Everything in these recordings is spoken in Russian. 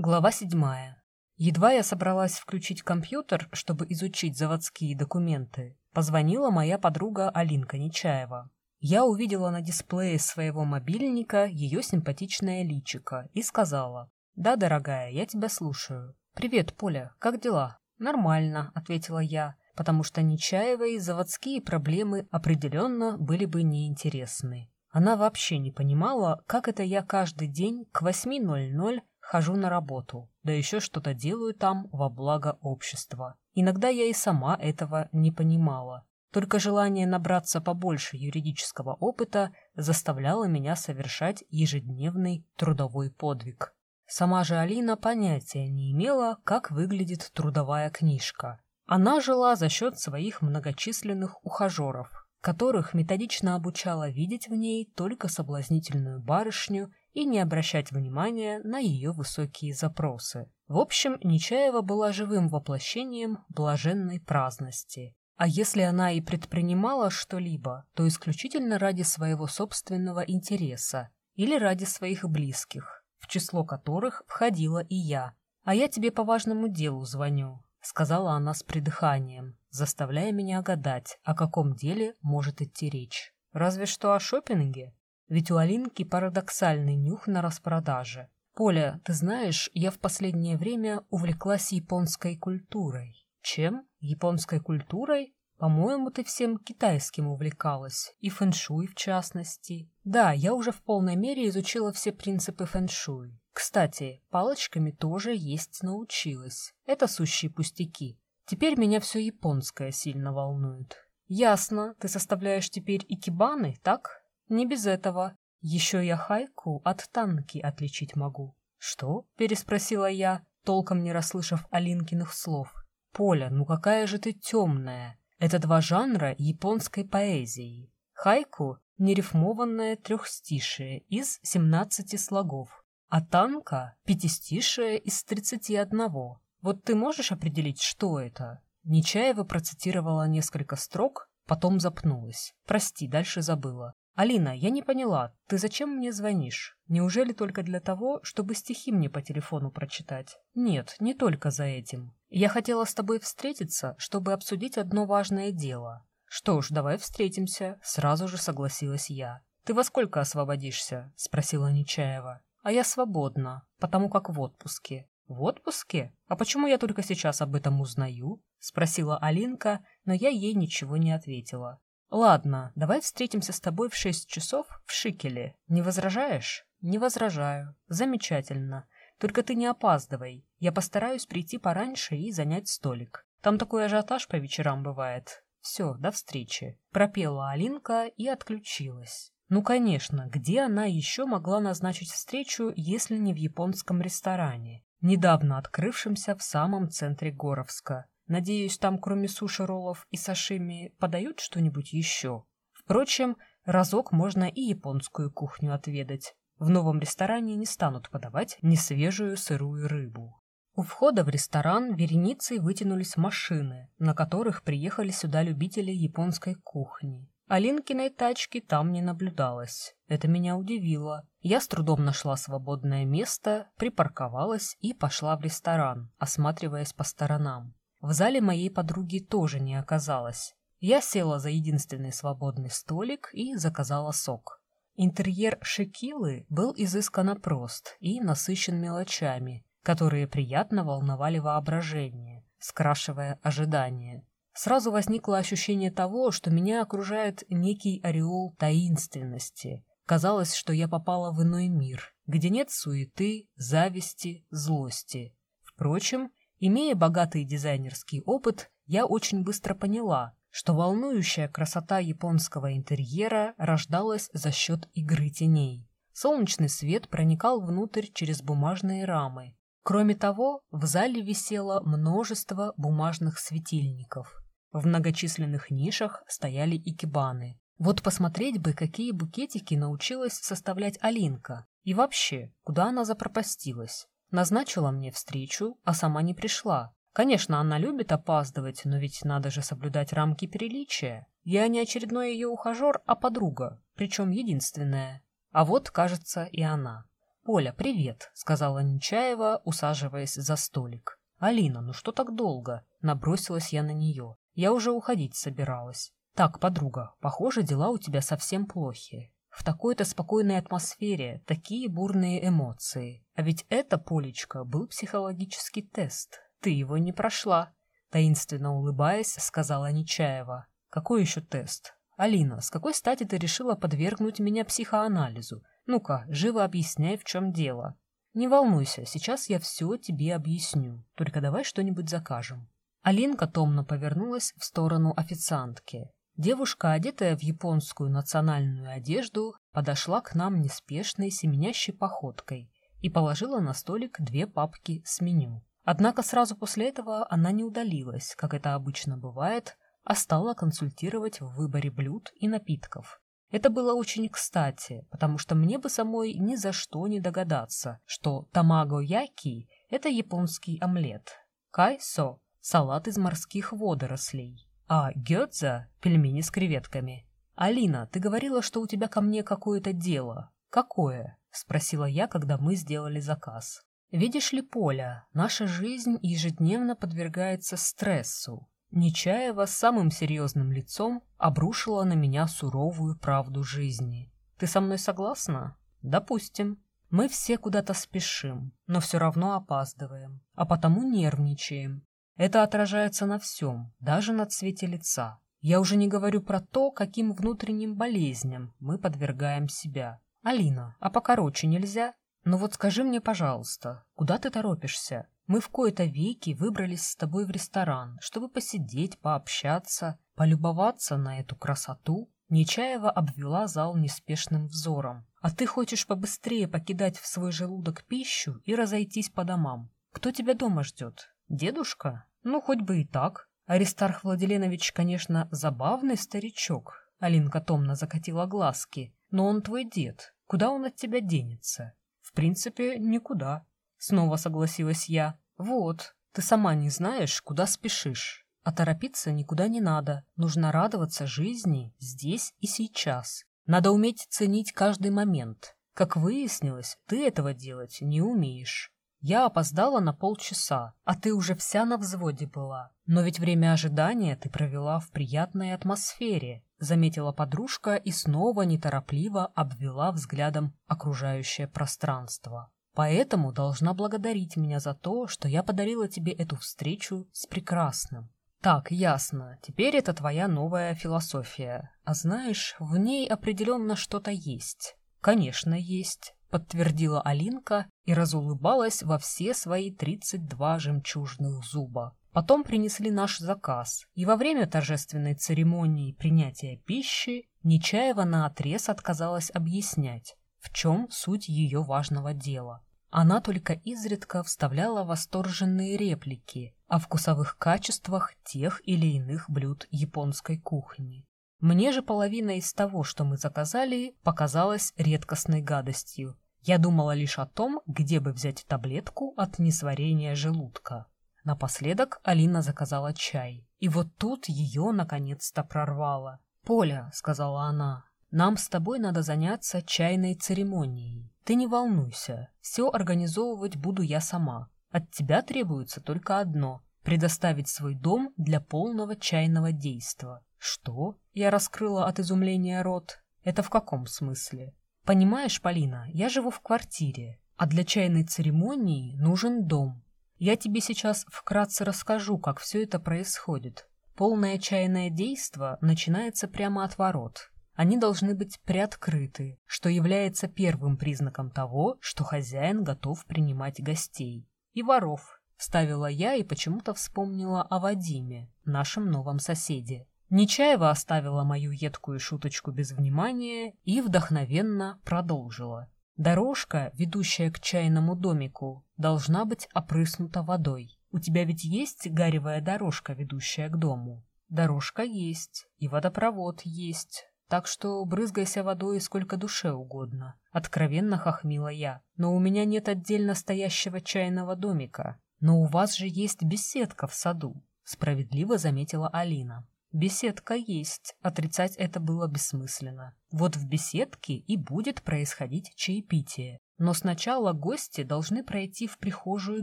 Глава седьмая. Едва я собралась включить компьютер, чтобы изучить заводские документы, позвонила моя подруга Алинка Нечаева. Я увидела на дисплее своего мобильника ее симпатичное личико и сказала, «Да, дорогая, я тебя слушаю. Привет, Поля, как дела?» «Нормально», — ответила я, потому что Нечаевой заводские проблемы определенно были бы неинтересны. Она вообще не понимала, как это я каждый день к 8.00 Хожу на работу, да еще что-то делаю там во благо общества. Иногда я и сама этого не понимала. Только желание набраться побольше юридического опыта заставляло меня совершать ежедневный трудовой подвиг. Сама же Алина понятия не имела, как выглядит трудовая книжка. Она жила за счет своих многочисленных ухажеров, которых методично обучала видеть в ней только соблазнительную барышню и не обращать внимания на ее высокие запросы. В общем, Нечаева была живым воплощением блаженной праздности. А если она и предпринимала что-либо, то исключительно ради своего собственного интереса или ради своих близких, в число которых входила и я. «А я тебе по важному делу звоню», — сказала она с придыханием, заставляя меня гадать, о каком деле может идти речь. «Разве что о шопинге?» Ведь у Алинки парадоксальный нюх на распродаже. Поля, ты знаешь, я в последнее время увлеклась японской культурой. Чем? Японской культурой? По-моему, ты всем китайским увлекалась, и фэншуй в частности. Да, я уже в полной мере изучила все принципы фэншуй. Кстати, палочками тоже есть научилась. Это сущие пустяки. Теперь меня все японское сильно волнует. Ясно, ты составляешь теперь икебаны, так? Не без этого. Еще я хайку от танки отличить могу. Что? Переспросила я, толком не расслышав Алинкиных слов. Поля, ну какая же ты темная. Это два жанра японской поэзии. Хайку — нерифмованное трехстишие из семнадцати слогов, а танка — пятистишие из тридцати одного. Вот ты можешь определить, что это? Нечаева процитировала несколько строк, потом запнулась. Прости, дальше забыла. «Алина, я не поняла, ты зачем мне звонишь? Неужели только для того, чтобы стихи мне по телефону прочитать?» «Нет, не только за этим. Я хотела с тобой встретиться, чтобы обсудить одно важное дело». «Что ж, давай встретимся», — сразу же согласилась я. «Ты во сколько освободишься?» — спросила Нечаева. «А я свободна, потому как в отпуске». «В отпуске? А почему я только сейчас об этом узнаю?» — спросила Алинка, но я ей ничего не ответила. «Ладно, давай встретимся с тобой в шесть часов в Шикеле. Не возражаешь?» «Не возражаю. Замечательно. Только ты не опаздывай. Я постараюсь прийти пораньше и занять столик. Там такой ажиотаж по вечерам бывает. Все, до встречи». Пропела Алинка и отключилась. Ну, конечно, где она еще могла назначить встречу, если не в японском ресторане, недавно открывшемся в самом центре Горовска? Надеюсь, там кроме суши-роллов и сашими подают что-нибудь еще. Впрочем, разок можно и японскую кухню отведать. В новом ресторане не станут подавать несвежую сырую рыбу. У входа в ресторан вереницей вытянулись машины, на которых приехали сюда любители японской кухни. Алинкиной тачки там не наблюдалось. Это меня удивило. Я с трудом нашла свободное место, припарковалась и пошла в ресторан, осматриваясь по сторонам. В зале моей подруги тоже не оказалось. Я села за единственный свободный столик и заказала сок. Интерьер Шекилы был изысканно прост и насыщен мелочами, которые приятно волновали воображение, скрашивая ожидания. Сразу возникло ощущение того, что меня окружает некий ореол таинственности. Казалось, что я попала в иной мир, где нет суеты, зависти, злости. Впрочем, Имея богатый дизайнерский опыт, я очень быстро поняла, что волнующая красота японского интерьера рождалась за счет игры теней. Солнечный свет проникал внутрь через бумажные рамы. Кроме того, в зале висело множество бумажных светильников. В многочисленных нишах стояли икебаны. Вот посмотреть бы, какие букетики научилась составлять Алинка. И вообще, куда она запропастилась. Назначила мне встречу, а сама не пришла. Конечно, она любит опаздывать, но ведь надо же соблюдать рамки приличия. Я не очередной ее ухажер, а подруга, причем единственная. А вот, кажется, и она. «Поля, привет», — сказала Нечаева, усаживаясь за столик. «Алина, ну что так долго?» — набросилась я на нее. Я уже уходить собиралась. «Так, подруга, похоже, дела у тебя совсем плохи. В такой-то спокойной атмосфере такие бурные эмоции. А ведь это, Полечка, был психологический тест. Ты его не прошла», — таинственно улыбаясь, сказала Нечаева. «Какой еще тест?» «Алина, с какой стати ты решила подвергнуть меня психоанализу? Ну-ка, живо объясняй, в чем дело». «Не волнуйся, сейчас я все тебе объясню. Только давай что-нибудь закажем». Алинка томно повернулась в сторону официантки. Девушка, одетая в японскую национальную одежду, подошла к нам неспешной семенящей походкой и положила на столик две папки с меню. Однако сразу после этого она не удалилась, как это обычно бывает, а стала консультировать в выборе блюд и напитков. Это было очень кстати, потому что мне бы самой ни за что не догадаться, что тамаго-яки — это японский омлет, кайсо — салат из морских водорослей, а гёдза — пельмени с креветками. «Алина, ты говорила, что у тебя ко мне какое-то дело. Какое?» — спросила я, когда мы сделали заказ. «Видишь ли, Поля, наша жизнь ежедневно подвергается стрессу, Нечаева с самым серьезным лицом обрушила на меня суровую правду жизни. «Ты со мной согласна?» «Допустим. Мы все куда-то спешим, но все равно опаздываем, а потому нервничаем. Это отражается на всем, даже на цвете лица. Я уже не говорю про то, каким внутренним болезням мы подвергаем себя. Алина, а покороче нельзя? Ну вот скажи мне, пожалуйста, куда ты торопишься? Мы в кои-то веки выбрались с тобой в ресторан, чтобы посидеть, пообщаться, полюбоваться на эту красоту. Нечаева обвела зал неспешным взором. А ты хочешь побыстрее покидать в свой желудок пищу и разойтись по домам. Кто тебя дома ждет? Дедушка? Ну, хоть бы и так. Аристарх Владиленович, конечно, забавный старичок. Алинка томно закатила глазки. Но он твой дед. Куда он от тебя денется? В принципе, никуда. Снова согласилась я. Вот, ты сама не знаешь, куда спешишь. А торопиться никуда не надо. Нужно радоваться жизни здесь и сейчас. Надо уметь ценить каждый момент. Как выяснилось, ты этого делать не умеешь. Я опоздала на полчаса, а ты уже вся на взводе была. Но ведь время ожидания ты провела в приятной атмосфере, заметила подружка и снова неторопливо обвела взглядом окружающее пространство. Поэтому должна благодарить меня за то, что я подарила тебе эту встречу с прекрасным. Так, ясно. Теперь это твоя новая философия. А знаешь, в ней определенно что-то есть. Конечно, есть, подтвердила Алинка и разулыбалась во все свои тридцать два жемчужных зуба. Потом принесли наш заказ, и во время торжественной церемонии принятия пищи Нечаева наотрез отказалась объяснять, в чем суть ее важного дела. Она только изредка вставляла восторженные реплики о вкусовых качествах тех или иных блюд японской кухни. Мне же половина из того, что мы заказали, показалась редкостной гадостью. Я думала лишь о том, где бы взять таблетку от несварения желудка. Напоследок Алина заказала чай. И вот тут ее наконец-то прорвало. «Поля», — сказала она, — «нам с тобой надо заняться чайной церемонией. Ты не волнуйся, все организовывать буду я сама. От тебя требуется только одно — предоставить свой дом для полного чайного действа. Что? Я раскрыла от изумления рот. Это в каком смысле? Понимаешь, Полина, я живу в квартире, а для чайной церемонии нужен дом. Я тебе сейчас вкратце расскажу, как все это происходит. Полное чайное действо начинается прямо от ворот. Они должны быть приоткрыты, что является первым признаком того, что хозяин готов принимать гостей. И воров, вставила я и почему-то вспомнила о Вадиме, нашем новом соседе. Нечаева оставила мою едкую шуточку без внимания и вдохновенно продолжила. Дорожка, ведущая к чайному домику, должна быть опрыснута водой. У тебя ведь есть гаревая дорожка, ведущая к дому? Дорожка есть, и водопровод есть, так что брызгайся водой сколько душе угодно. Откровенно хохмила я. Но у меня нет отдельно стоящего чайного домика. Но у вас же есть беседка в саду, справедливо заметила Алина. Беседка есть, отрицать это было бессмысленно. Вот в беседке и будет происходить чаепитие. Но сначала гости должны пройти в прихожую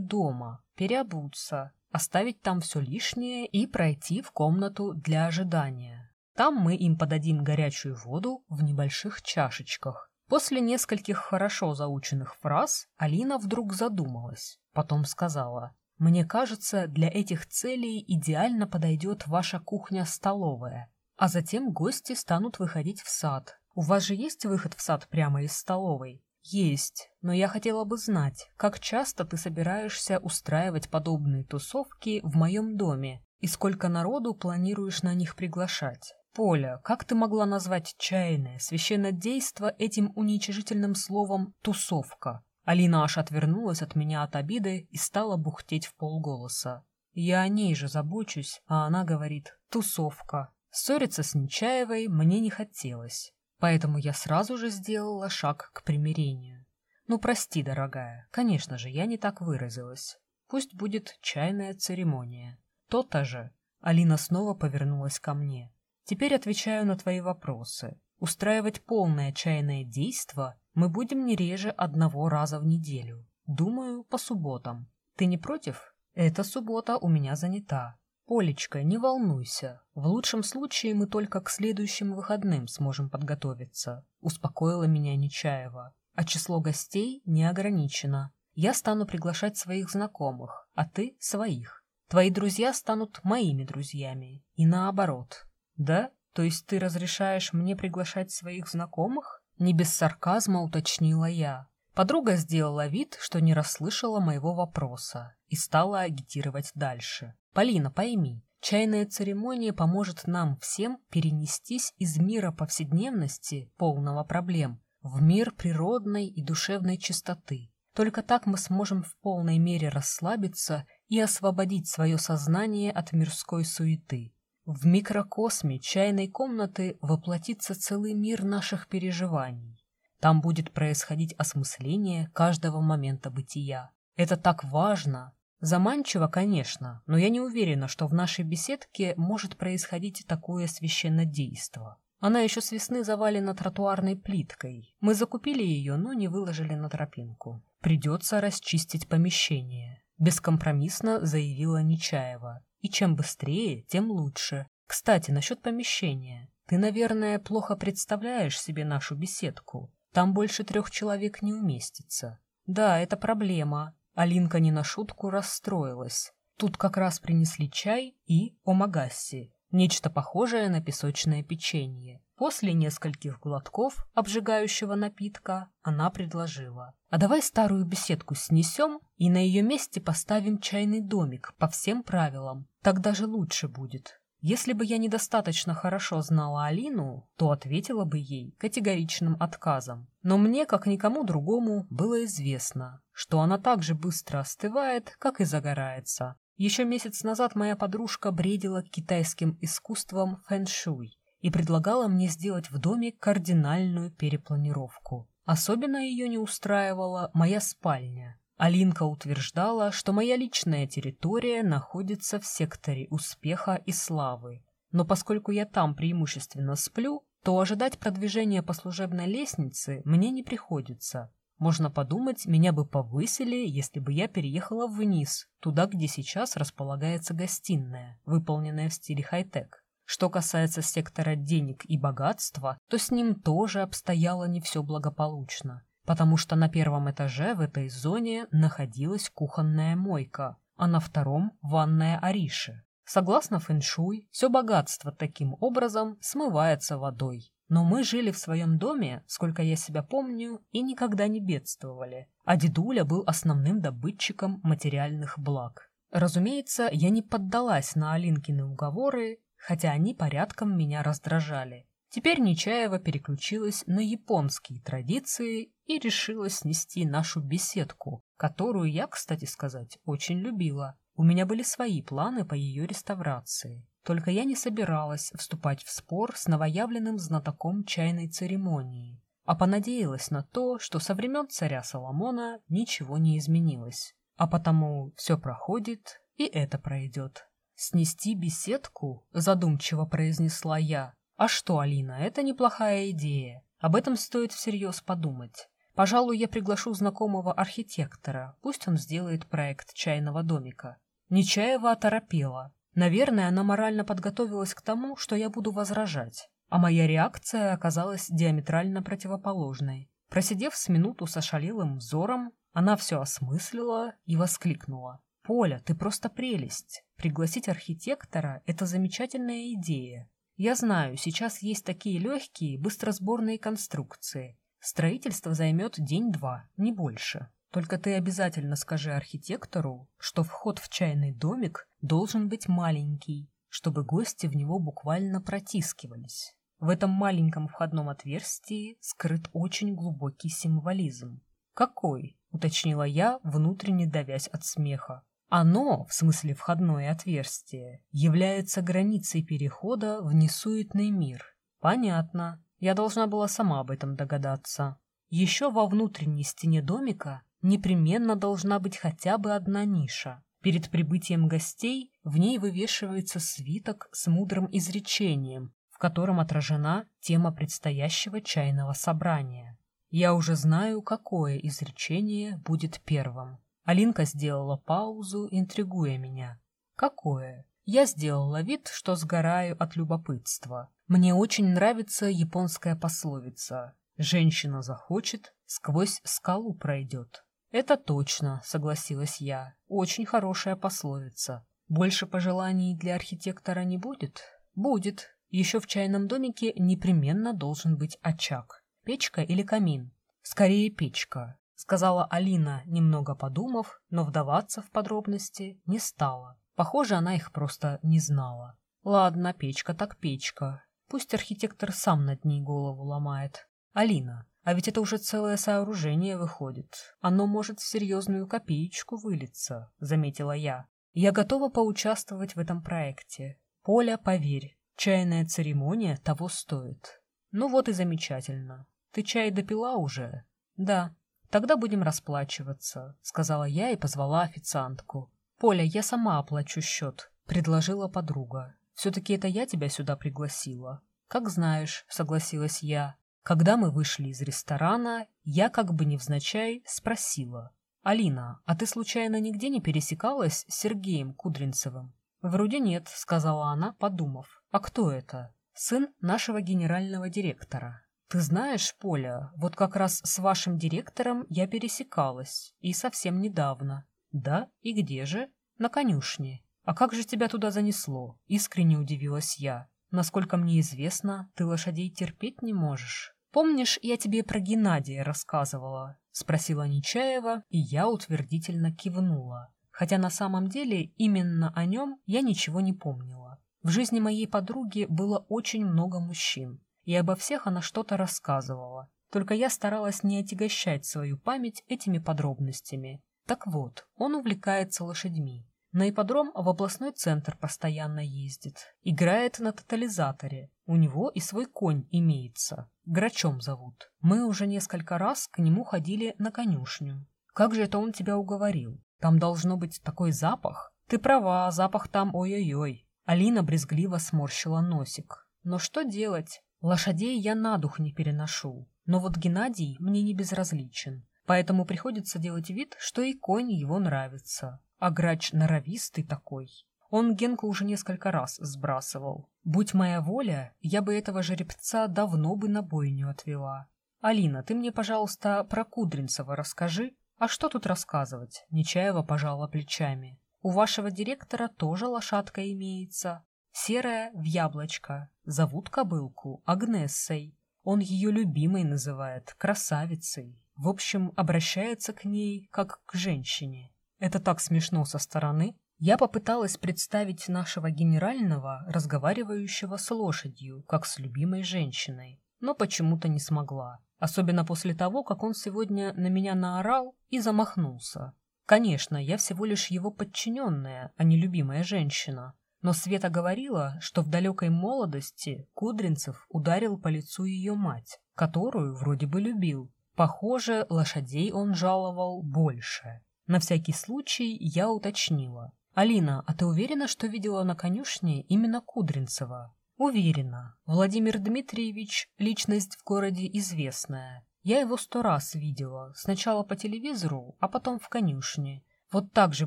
дома, переобуться, оставить там все лишнее и пройти в комнату для ожидания. Там мы им подадим горячую воду в небольших чашечках. После нескольких хорошо заученных фраз Алина вдруг задумалась, потом сказала, «Мне кажется, для этих целей идеально подойдет ваша кухня-столовая, а затем гости станут выходить в сад. У вас же есть выход в сад прямо из столовой?» «Есть, но я хотела бы знать, как часто ты собираешься устраивать подобные тусовки в моем доме и сколько народу планируешь на них приглашать?» «Поля, как ты могла назвать чайное священнодейство этим уничижительным словом «тусовка»?» Алина аж отвернулась от меня от обиды и стала бухтеть в полголоса. Я о ней же забочусь, а она говорит «тусовка». Ссориться с Нечаевой мне не хотелось. Поэтому я сразу же сделала шаг к примирению. Ну, прости, дорогая, конечно же, я не так выразилась. Пусть будет чайная церемония. То-то же. Алина снова повернулась ко мне. Теперь отвечаю на твои вопросы. Устраивать полное чайное действо мы будем не реже одного раза в неделю. Думаю, по субботам. Ты не против? Эта суббота у меня занята. «Полечка, не волнуйся. В лучшем случае мы только к следующим выходным сможем подготовиться», — успокоила меня Нечаева. «А число гостей не ограничено. Я стану приглашать своих знакомых, а ты — своих. Твои друзья станут моими друзьями. И наоборот. Да? То есть ты разрешаешь мне приглашать своих знакомых?» Не без сарказма уточнила я. Подруга сделала вид, что не расслышала моего вопроса и стала агитировать дальше. Полина, пойми, чайная церемония поможет нам всем перенестись из мира повседневности, полного проблем, в мир природной и душевной чистоты. Только так мы сможем в полной мере расслабиться и освободить свое сознание от мирской суеты. В микрокосме чайной комнаты воплотится целый мир наших переживаний. Там будет происходить осмысление каждого момента бытия. Это так важно, Заманчиво, конечно, но я не уверена, что в нашей беседке может происходить такое священнодейство. Она еще с весны завалена тротуарной плиткой. Мы закупили ее, но не выложили на тропинку. Придется расчистить помещение. Бескомпромиссно заявила Нечаева. И чем быстрее, тем лучше. Кстати, насчет помещения. Ты, наверное, плохо представляешь себе нашу беседку. Там больше трех человек не уместится. Да, это проблема, Алинка не на шутку расстроилась. Тут как раз принесли чай и омагасси, нечто похожее на песочное печенье. После нескольких глотков обжигающего напитка она предложила. «А давай старую беседку снесем и на ее месте поставим чайный домик по всем правилам. Так даже лучше будет. Если бы я недостаточно хорошо знала Алину, то ответила бы ей категоричным отказом. Но мне, как никому другому, было известно, что она так же быстро остывает, как и загорается. Еще месяц назад моя подружка бредила китайским искусством фэн-шуй и предлагала мне сделать в доме кардинальную перепланировку. Особенно ее не устраивала моя спальня, Алинка утверждала, что моя личная территория находится в секторе успеха и славы. Но поскольку я там преимущественно сплю, то ожидать продвижения по служебной лестнице мне не приходится. Можно подумать, меня бы повысили, если бы я переехала вниз, туда, где сейчас располагается гостиная, выполненная в стиле хай-тек. Что касается сектора денег и богатства, то с ним тоже обстояло не все благополучно потому что на первом этаже в этой зоне находилась кухонная мойка, а на втором — ванная Ариши. Согласно фэншуй, все богатство таким образом смывается водой. Но мы жили в своем доме, сколько я себя помню, и никогда не бедствовали. А дедуля был основным добытчиком материальных благ. Разумеется, я не поддалась на Алинкины уговоры, хотя они порядком меня раздражали. Теперь Нечаева переключилась на японские традиции и решила снести нашу беседку, которую я, кстати сказать, очень любила. У меня были свои планы по ее реставрации. Только я не собиралась вступать в спор с новоявленным знатоком чайной церемонии, а понадеялась на то, что со времен царя Соломона ничего не изменилось. А потому все проходит, и это пройдет. «Снести беседку?» — задумчиво произнесла я. А что, Алина, это неплохая идея. Об этом стоит всерьез подумать. Пожалуй, я приглашу знакомого архитектора, пусть он сделает проект чайного домика. Нечаева оторопела. Наверное, она морально подготовилась к тому, что я буду возражать, а моя реакция оказалась диаметрально противоположной. Просидев с минуту с ошалелым взором, она все осмыслила и воскликнула. «Поля, ты просто прелесть! Пригласить архитектора — это замечательная идея. Я знаю, сейчас есть такие легкие, быстросборные конструкции. Строительство займет день-два, не больше. Только ты обязательно скажи архитектору, что вход в чайный домик должен быть маленький, чтобы гости в него буквально протискивались. В этом маленьком входном отверстии скрыт очень глубокий символизм. «Какой?» — уточнила я, внутренне давясь от смеха. Оно, в смысле входное отверстие, является границей перехода в несуетный мир. Понятно. Я должна была сама об этом догадаться. Еще во внутренней стене домика непременно должна быть хотя бы одна ниша. Перед прибытием гостей в ней вывешивается свиток с мудрым изречением, в котором отражена тема предстоящего чайного собрания. Я уже знаю, какое изречение будет первым. Алинка сделала паузу, интригуя меня. Какое? Я сделала вид, что сгораю от любопытства. Мне очень нравится японская пословица «Женщина захочет, сквозь скалу пройдет». «Это точно», — согласилась я. «Очень хорошая пословица. Больше пожеланий для архитектора не будет?» «Будет. Еще в чайном домике непременно должен быть очаг. Печка или камин?» «Скорее печка. — сказала Алина, немного подумав, но вдаваться в подробности не стала. Похоже, она их просто не знала. Ладно, печка так печка. Пусть архитектор сам над ней голову ломает. Алина, а ведь это уже целое сооружение выходит. Оно может в серьезную копеечку вылиться, заметила я. Я готова поучаствовать в этом проекте. Поля, поверь, чайная церемония того стоит. Ну вот и замечательно. Ты чай допила уже? Да, «Тогда будем расплачиваться», — сказала я и позвала официантку. «Поля, я сама оплачу счет», — предложила подруга. «Все-таки это я тебя сюда пригласила». «Как знаешь», — согласилась я. Когда мы вышли из ресторана, я как бы невзначай спросила. «Алина, а ты случайно нигде не пересекалась с Сергеем Кудринцевым?» «Вроде нет», — сказала она, подумав. «А кто это?» «Сын нашего генерального директора». «Ты знаешь, Поля, вот как раз с вашим директором я пересекалась, и совсем недавно». «Да? И где же?» «На конюшне». «А как же тебя туда занесло?» Искренне удивилась я. «Насколько мне известно, ты лошадей терпеть не можешь». «Помнишь, я тебе про Геннадия рассказывала?» — спросила Нечаева, и я утвердительно кивнула. Хотя на самом деле именно о нем я ничего не помнила. В жизни моей подруги было очень много мужчин, и обо всех она что-то рассказывала. Только я старалась не отягощать свою память этими подробностями. Так вот, он увлекается лошадьми. На ипподром в областной центр постоянно ездит. Играет на тотализаторе. У него и свой конь имеется. Грачом зовут. Мы уже несколько раз к нему ходили на конюшню. Как же это он тебя уговорил? Там должно быть такой запах. Ты права, запах там ой-ой-ой. Алина брезгливо сморщила носик. Но что делать? Лошадей я на дух не переношу, но вот Геннадий мне не безразличен, поэтому приходится делать вид, что и конь его нравится. А грач норовистый такой. Он Генку уже несколько раз сбрасывал. Будь моя воля, я бы этого жеребца давно бы на бойню отвела. Алина, ты мне, пожалуйста, про Кудринцева расскажи. А что тут рассказывать? Нечаева пожала плечами. У вашего директора тоже лошадка имеется. Серая в яблочко. Зовут кобылку Агнессой. Он ее любимой называет, красавицей. В общем, обращается к ней как к женщине. Это так смешно со стороны. Я попыталась представить нашего генерального, разговаривающего с лошадью, как с любимой женщиной, но почему-то не смогла. Особенно после того, как он сегодня на меня наорал и замахнулся. Конечно, я всего лишь его подчиненная, а не любимая женщина. Но Света говорила, что в далекой молодости Кудринцев ударил по лицу ее мать, которую вроде бы любил. Похоже, лошадей он жаловал больше. На всякий случай я уточнила. «Алина, а ты уверена, что видела на конюшне именно Кудринцева?» «Уверена. Владимир Дмитриевич – личность в городе известная. Я его сто раз видела, сначала по телевизору, а потом в конюшне. Вот так же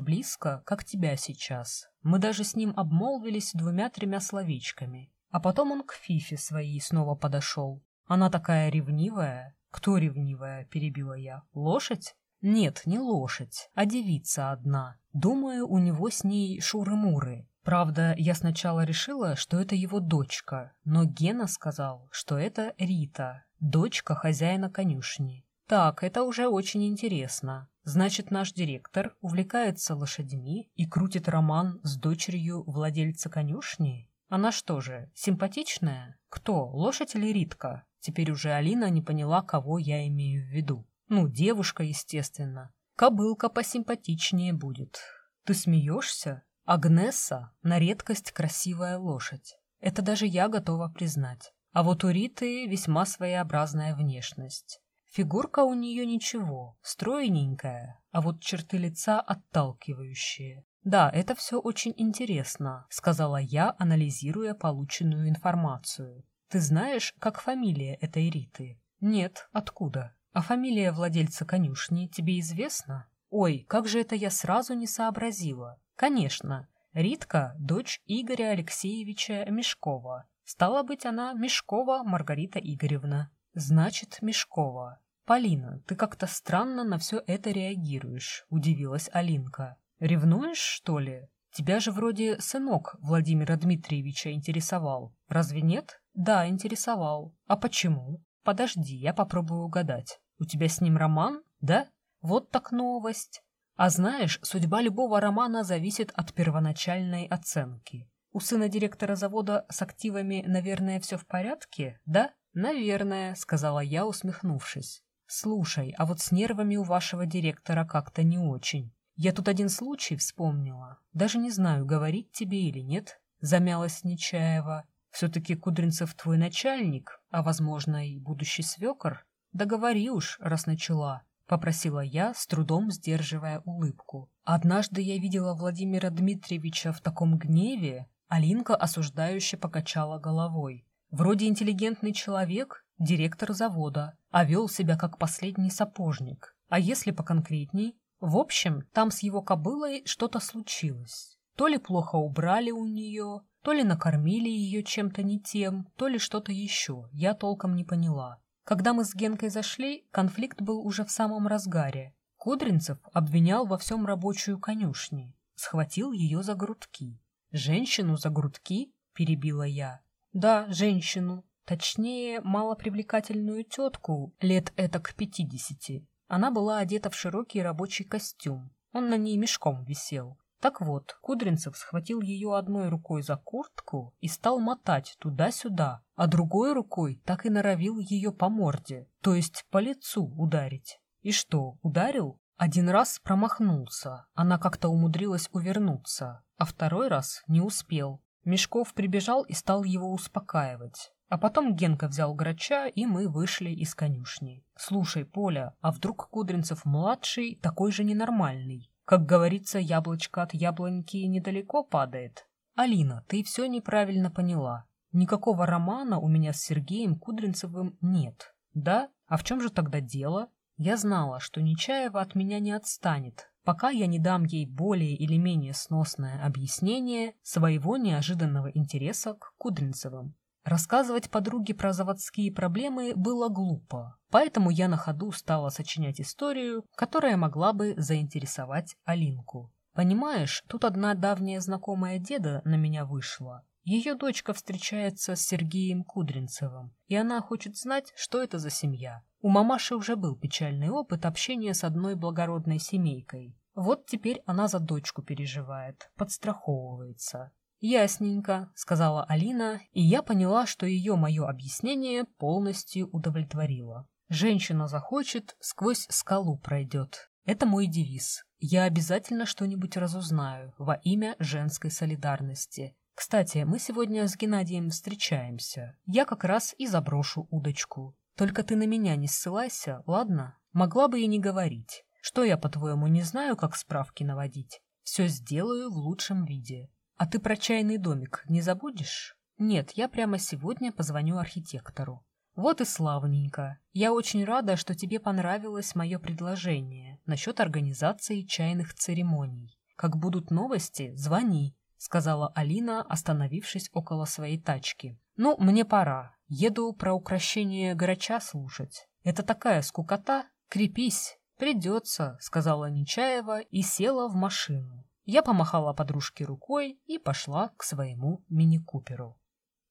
близко, как тебя сейчас. Мы даже с ним обмолвились двумя-тремя словечками. А потом он к Фифе своей снова подошел. Она такая ревнивая. Кто ревнивая, перебила я. Лошадь? Нет, не лошадь, а девица одна. Думаю, у него с ней шуры-муры. Правда, я сначала решила, что это его дочка, но Гена сказал, что это Рита, дочка хозяина конюшни. Так, это уже очень интересно. Значит, наш директор увлекается лошадьми и крутит роман с дочерью владельца конюшни? Она что же, симпатичная? Кто, лошадь или Ритка? Теперь уже Алина не поняла, кого я имею в виду. Ну, девушка, естественно. Кобылка посимпатичнее будет. Ты смеешься? Агнеса — на редкость красивая лошадь. Это даже я готова признать. А вот у Риты весьма своеобразная внешность. Фигурка у нее ничего, стройненькая, а вот черты лица отталкивающие. «Да, это все очень интересно», — сказала я, анализируя полученную информацию. «Ты знаешь, как фамилия этой Риты?» «Нет, откуда?» «А фамилия владельца конюшни тебе известна?» «Ой, как же это я сразу не сообразила!» «Конечно, Ритка — дочь Игоря Алексеевича Мешкова. Стала быть, она Мешкова Маргарита Игоревна. Значит, Мешкова. Полина, ты как-то странно на все это реагируешь», — удивилась Алинка. «Ревнуешь, что ли? Тебя же вроде сынок Владимира Дмитриевича интересовал. Разве нет?» «Да, интересовал. А почему?» «Подожди, я попробую угадать. У тебя с ним роман, да? Вот так новость. А знаешь, судьба любого романа зависит от первоначальной оценки. У сына директора завода с активами, наверное, все в порядке, да? Наверное, сказала я, усмехнувшись. Слушай, а вот с нервами у вашего директора как-то не очень. Я тут один случай вспомнила. Даже не знаю, говорить тебе или нет. Замялась Нечаева. Все-таки Кудринцев твой начальник, а, возможно, и будущий свекор. Да говори уж, раз начала, — попросила я, с трудом сдерживая улыбку. Однажды я видела Владимира Дмитриевича в таком гневе, Алинка осуждающе покачала головой. Вроде интеллигентный человек, директор завода, а вел себя как последний сапожник. А если поконкретней? В общем, там с его кобылой что-то случилось. То ли плохо убрали у нее, то ли накормили ее чем-то не тем, то ли что-то еще, я толком не поняла. Когда мы с Генкой зашли, конфликт был уже в самом разгаре. Кудринцев обвинял во всем рабочую конюшни, схватил ее за грудки. «Женщину за грудки?» – перебила я. «Да, женщину. Точнее, малопривлекательную тетку, лет этак пятидесяти. Она была одета в широкий рабочий костюм. Он на ней мешком висел. Так вот, Кудринцев схватил ее одной рукой за куртку и стал мотать туда-сюда, а другой рукой так и норовил ее по морде, то есть по лицу ударить. И что, ударил? Один раз промахнулся, она как-то умудрилась увернуться, а второй раз не успел. Мешков прибежал и стал его успокаивать. А потом Генка взял грача, и мы вышли из конюшни. «Слушай, Поля, а вдруг Кудринцев-младший такой же ненормальный? Как говорится, яблочко от яблоньки недалеко падает. Алина, ты все неправильно поняла. Никакого романа у меня с Сергеем Кудринцевым нет. Да? А в чем же тогда дело? Я знала, что Нечаева от меня не отстанет, пока я не дам ей более или менее сносное объяснение своего неожиданного интереса к Кудринцевым. Рассказывать подруге про заводские проблемы было глупо, поэтому я на ходу стала сочинять историю, которая могла бы заинтересовать Алинку. Понимаешь, тут одна давняя знакомая деда на меня вышла. Ее дочка встречается с Сергеем Кудринцевым, и она хочет знать, что это за семья. У мамаши уже был печальный опыт общения с одной благородной семейкой. Вот теперь она за дочку переживает, подстраховывается. «Ясненько», — сказала Алина, и я поняла, что ее мое объяснение полностью удовлетворило. «Женщина захочет, сквозь скалу пройдет». Это мой девиз. Я обязательно что-нибудь разузнаю во имя женской солидарности. Кстати, мы сегодня с Геннадием встречаемся. Я как раз и заброшу удочку. Только ты на меня не ссылайся, ладно? Могла бы и не говорить. Что я, по-твоему, не знаю, как справки наводить? Все сделаю в лучшем виде. А ты про чайный домик не забудешь? Нет, я прямо сегодня позвоню архитектору. Вот и славненько. Я очень рада, что тебе понравилось мое предложение насчет организации чайных церемоний. Как будут новости, звони, сказала Алина, остановившись около своей тачки. Ну, мне пора. Еду про укращение грача слушать. Это такая скукота. Крепись. Придется, сказала Нечаева и села в машину. Я помахала подружке рукой и пошла к своему мини-куперу.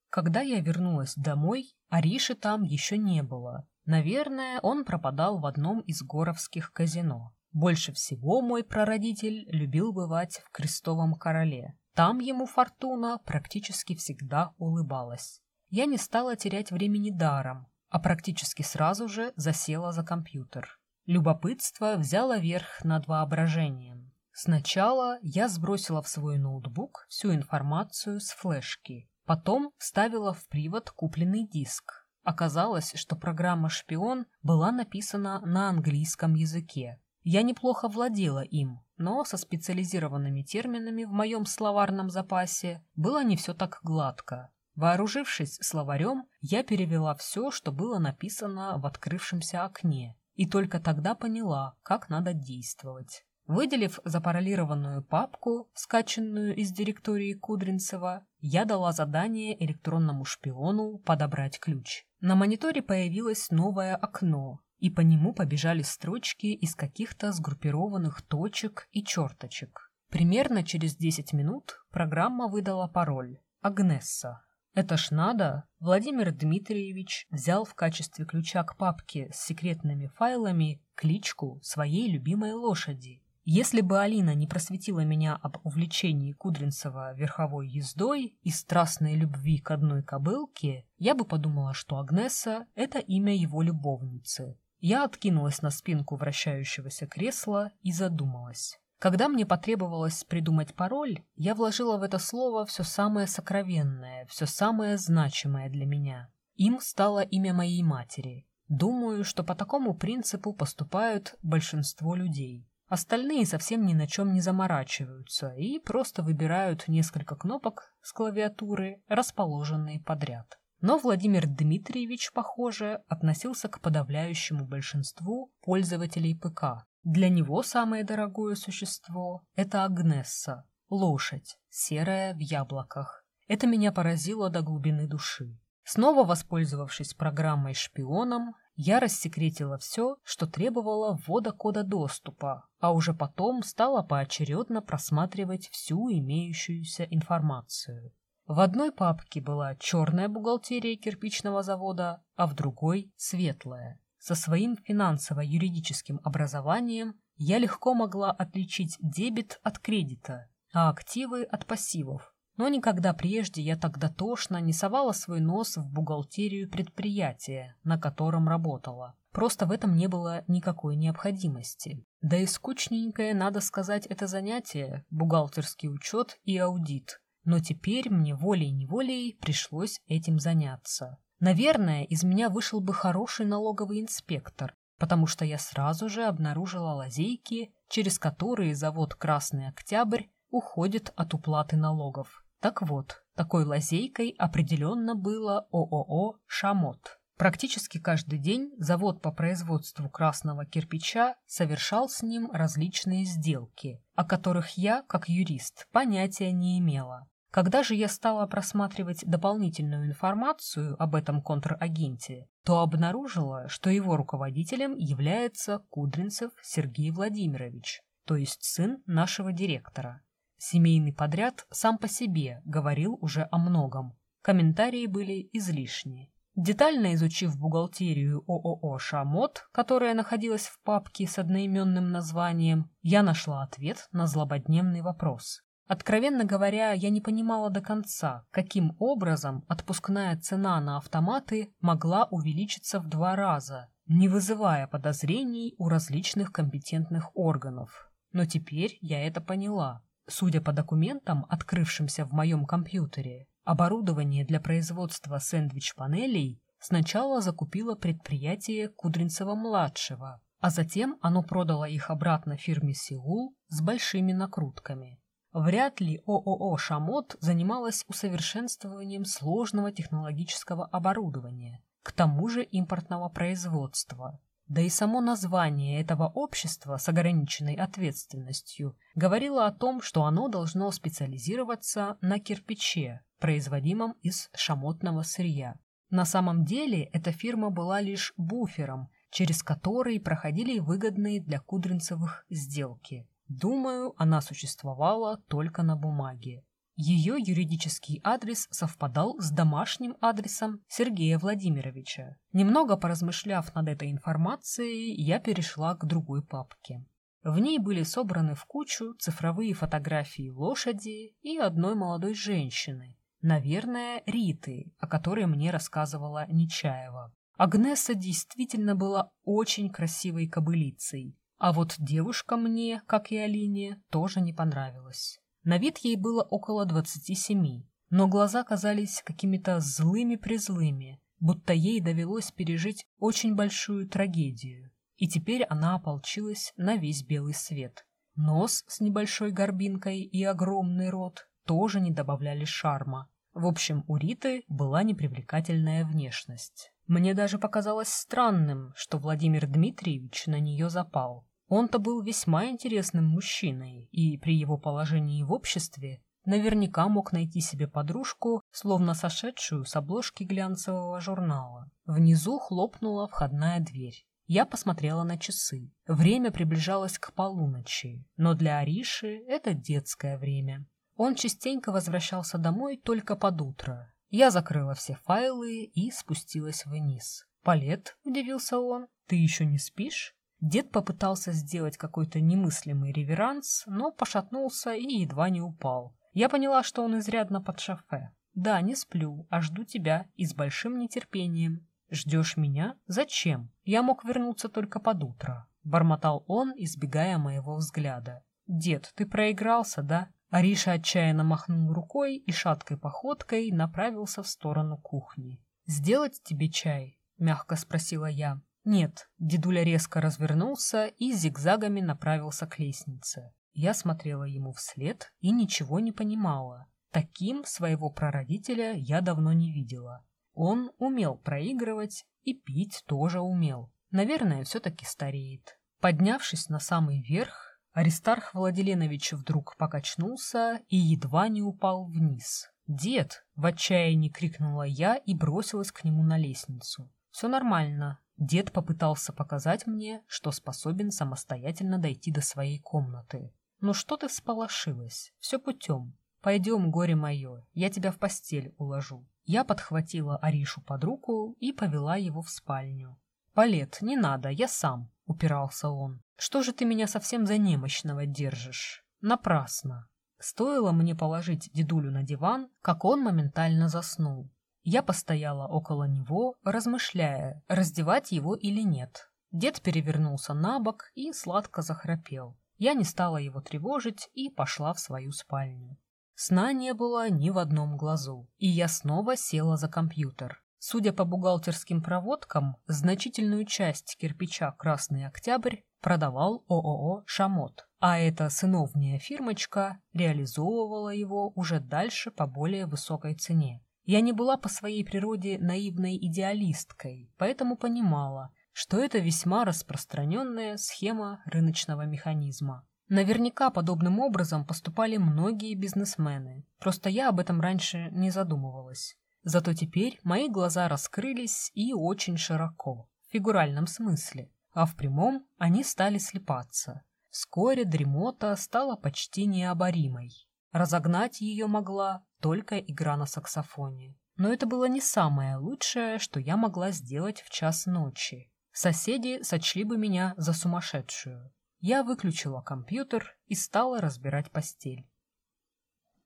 Когда я вернулась домой, Ариши там еще не было. Наверное, он пропадал в одном из горовских казино. Больше всего мой прародитель любил бывать в Крестовом Короле. Там ему фортуна практически всегда улыбалась. Я не стала терять времени даром, а практически сразу же засела за компьютер. Любопытство взяло верх над воображением. Сначала я сбросила в свой ноутбук всю информацию с флешки, потом вставила в привод купленный диск. Оказалось, что программа «Шпион» была написана на английском языке. Я неплохо владела им, но со специализированными терминами в моем словарном запасе было не все так гладко. Вооружившись словарем, я перевела все, что было написано в открывшемся окне, и только тогда поняла, как надо действовать. Выделив запараллированную папку, скачанную из директории Кудринцева, я дала задание электронному шпиону подобрать ключ. На мониторе появилось новое окно, и по нему побежали строчки из каких-то сгруппированных точек и черточек. Примерно через 10 минут программа выдала пароль «Агнесса». Это ж надо, Владимир Дмитриевич взял в качестве ключа к папке с секретными файлами кличку своей любимой лошади. Если бы Алина не просветила меня об увлечении Кудринцева верховой ездой и страстной любви к одной кобылке, я бы подумала, что Агнеса — это имя его любовницы. Я откинулась на спинку вращающегося кресла и задумалась. Когда мне потребовалось придумать пароль, я вложила в это слово все самое сокровенное, все самое значимое для меня. Им стало имя моей матери. Думаю, что по такому принципу поступают большинство людей. Остальные совсем ни на чем не заморачиваются и просто выбирают несколько кнопок с клавиатуры, расположенные подряд. Но Владимир Дмитриевич, похоже, относился к подавляющему большинству пользователей ПК. Для него самое дорогое существо – это Агнесса, лошадь, серая в яблоках. Это меня поразило до глубины души. Снова воспользовавшись программой «Шпионом», я рассекретила все, что требовало ввода кода доступа, а уже потом стала поочередно просматривать всю имеющуюся информацию. В одной папке была черная бухгалтерия кирпичного завода, а в другой — светлая. Со своим финансово-юридическим образованием я легко могла отличить дебет от кредита, а активы от пассивов. Но никогда прежде я так дотошно не совала свой нос в бухгалтерию предприятия, на котором работала. Просто в этом не было никакой необходимости. Да и скучненькое, надо сказать, это занятие – бухгалтерский учет и аудит, но теперь мне волей-неволей пришлось этим заняться. Наверное, из меня вышел бы хороший налоговый инспектор, потому что я сразу же обнаружила лазейки, через которые завод «Красный Октябрь» уходит от уплаты налогов. Так вот, такой лазейкой определенно было ООО «Шамот». Практически каждый день завод по производству красного кирпича совершал с ним различные сделки, о которых я, как юрист, понятия не имела. Когда же я стала просматривать дополнительную информацию об этом контрагенте, то обнаружила, что его руководителем является Кудринцев Сергей Владимирович, то есть сын нашего директора. Семейный подряд сам по себе говорил уже о многом. Комментарии были излишни. Детально изучив бухгалтерию ООО «Шамот», которая находилась в папке с одноименным названием, я нашла ответ на злободневный вопрос. Откровенно говоря, я не понимала до конца, каким образом отпускная цена на автоматы могла увеличиться в два раза, не вызывая подозрений у различных компетентных органов. Но теперь я это поняла. Судя по документам, открывшимся в моем компьютере, Оборудование для производства сэндвич-панелей сначала закупило предприятие Кудринцева-младшего, а затем оно продало их обратно фирме «Сеул» с большими накрутками. Вряд ли ООО «Шамот» занималась усовершенствованием сложного технологического оборудования. К тому же импортного производства. Да и само название этого общества с ограниченной ответственностью говорило о том, что оно должно специализироваться на кирпиче, производимом из шамотного сырья. На самом деле эта фирма была лишь буфером, через который проходили выгодные для Кудринцевых сделки. Думаю, она существовала только на бумаге. Ее юридический адрес совпадал с домашним адресом Сергея Владимировича. Немного поразмышляв над этой информацией, я перешла к другой папке. В ней были собраны в кучу цифровые фотографии лошади и одной молодой женщины, наверное, Риты, о которой мне рассказывала Нечаева. Агнеса действительно была очень красивой кобылицей, а вот девушка мне, как и Алине, тоже не понравилась. На вид ей было около двадцати семи, но глаза казались какими-то злыми-призлыми, будто ей довелось пережить очень большую трагедию. И теперь она ополчилась на весь белый свет. Нос с небольшой горбинкой и огромный рот тоже не добавляли шарма. В общем, у Риты была непривлекательная внешность. Мне даже показалось странным, что Владимир Дмитриевич на нее запал. Он-то был весьма интересным мужчиной, и при его положении в обществе наверняка мог найти себе подружку, словно сошедшую с обложки глянцевого журнала. Внизу хлопнула входная дверь. Я посмотрела на часы. Время приближалось к полуночи, но для Ариши это детское время. Он частенько возвращался домой только под утро. Я закрыла все файлы и спустилась вниз. «Палет?» — удивился он. «Ты еще не спишь?» Дед попытался сделать какой-то немыслимый реверанс, но пошатнулся и едва не упал. Я поняла, что он изрядно под шофе. «Да, не сплю, а жду тебя и с большим нетерпением». «Ждешь меня? Зачем? Я мог вернуться только под утро», — бормотал он, избегая моего взгляда. «Дед, ты проигрался, да?» Ариша отчаянно махнул рукой и шаткой походкой направился в сторону кухни. «Сделать тебе чай?» — мягко спросила я. «Нет». Дедуля резко развернулся и зигзагами направился к лестнице. Я смотрела ему вслед и ничего не понимала. Таким своего прародителя я давно не видела. Он умел проигрывать и пить тоже умел. Наверное, все-таки стареет. Поднявшись на самый верх, Аристарх Владиленович вдруг покачнулся и едва не упал вниз. «Дед!» — в отчаянии крикнула я и бросилась к нему на лестницу. «Все нормально», Дед попытался показать мне, что способен самостоятельно дойти до своей комнаты. «Ну что ты всполошилась? Все путем. Пойдем, горе мое, я тебя в постель уложу». Я подхватила Аришу под руку и повела его в спальню. «Палет, не надо, я сам», — упирался он. «Что же ты меня совсем за немощного держишь? Напрасно». Стоило мне положить дедулю на диван, как он моментально заснул. Я постояла около него, размышляя, раздевать его или нет. Дед перевернулся на бок и сладко захрапел. Я не стала его тревожить и пошла в свою спальню. Сна не было ни в одном глазу, и я снова села за компьютер. Судя по бухгалтерским проводкам, значительную часть кирпича «Красный Октябрь» продавал ООО «Шамот», а эта сыновняя фирмочка реализовывала его уже дальше по более высокой цене. Я не была по своей природе наивной идеалисткой, поэтому понимала, что это весьма распространенная схема рыночного механизма. Наверняка подобным образом поступали многие бизнесмены, просто я об этом раньше не задумывалась. Зато теперь мои глаза раскрылись и очень широко, в фигуральном смысле, а в прямом они стали слепаться. Вскоре дремота стала почти необоримой. Разогнать ее могла только игра на саксофоне. Но это было не самое лучшее, что я могла сделать в час ночи. Соседи сочли бы меня за сумасшедшую. Я выключила компьютер и стала разбирать постель.